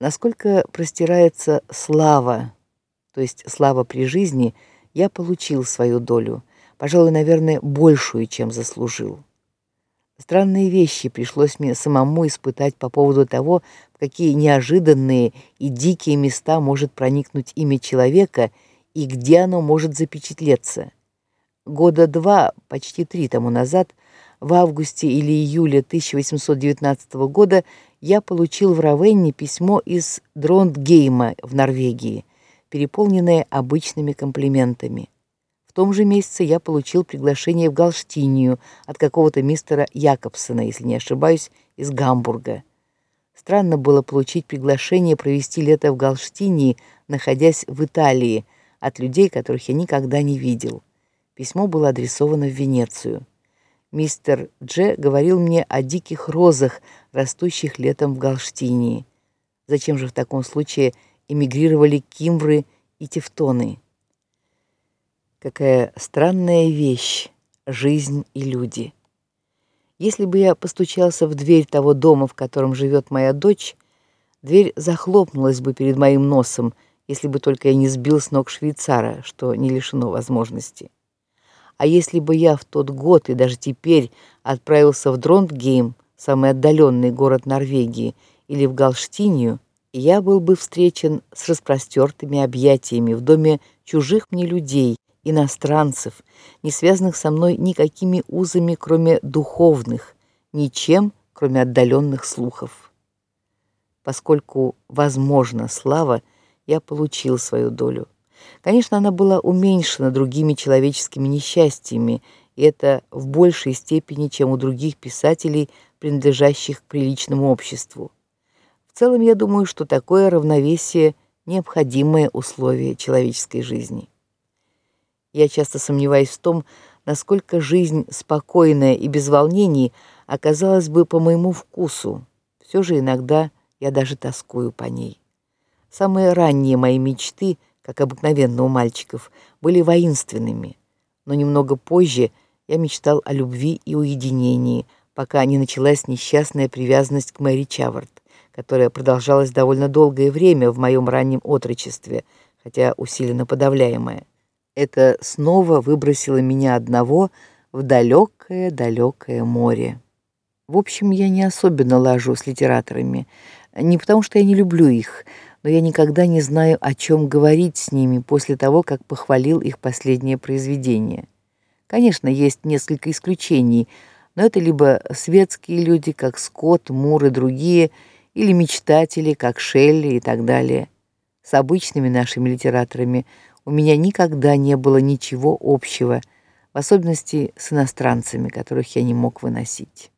Насколько простирается слава, то есть слава при жизни, я получил свою долю, пожалуй, наверное, большую, чем заслужил. Странные вещи пришлось мне самому испытать по поводу того, в какие неожиданные и дикие места может проникнуть имя человека и где оно может запечатлеться. Года два, почти три тому назад, в августе или июле 1819 года я получил в Равенне письмо из Дрондгейма в Норвегии, переполненное обычными комплиментами. В том же месяце я получил приглашение в Галштинию от какого-то мистера Якобсона, если не ошибаюсь, из Гамбурга. Странно было получить приглашение провести лето в Галштинии, находясь в Италии, от людей, которых я никогда не видел. Письмо было адресовано в Венецию. Мистер Дж говорил мне о диких розах, растущих летом в Галштинии. Зачем же в таком случае эмигрировали кимвры и тевтоны? Какая странная вещь жизнь и люди. Если бы я постучался в дверь того дома, в котором живет моя дочь, дверь захлопнулась бы перед моим носом, если бы только я не сбил с ног швейцара, что не лишено возможности. А если бы я в тот год и даже теперь отправился в Дронтгейм, самый отдаленный город Норвегии, или в Голштинию, я был бы встречен с распростертыми объятиями в доме чужих мне людей, иностранцев, не связанных со мной никакими узами, кроме духовных, ничем, кроме отдаленных слухов. Поскольку возможна слава, я получил свою долю. Конечно, она была уменьшена другими человеческими несчастьями, и это в большей степени, чем у других писателей, принадлежащих к приличному обществу. В целом, я думаю, что такое равновесие необходимое условие человеческой жизни. Я часто сомневаюсь в том, насколько жизнь спокойная и без волнений оказалась бы по моему вкусу. Все же иногда я даже тоскую по ней. Самые ранние мои мечты как обыкновенно у мальчиков, были воинственными. Но немного позже я мечтал о любви и уединении, пока не началась несчастная привязанность к Мэри Чавард, которая продолжалась довольно долгое время в моем раннем отрочестве, хотя усиленно подавляемая. Это снова выбросило меня одного в далекое, далекое море. В общем, я не особенно лажу с литераторами, не потому что я не люблю их, но я никогда не знаю, о чем говорить с ними после того, как похвалил их последнее произведение. Конечно, есть несколько исключений, но это либо светские люди, как Скотт, Мур и другие, или мечтатели, как Шелли и так далее. С обычными нашими литераторами у меня никогда не было ничего общего, в особенности с иностранцами, которых я не мог выносить.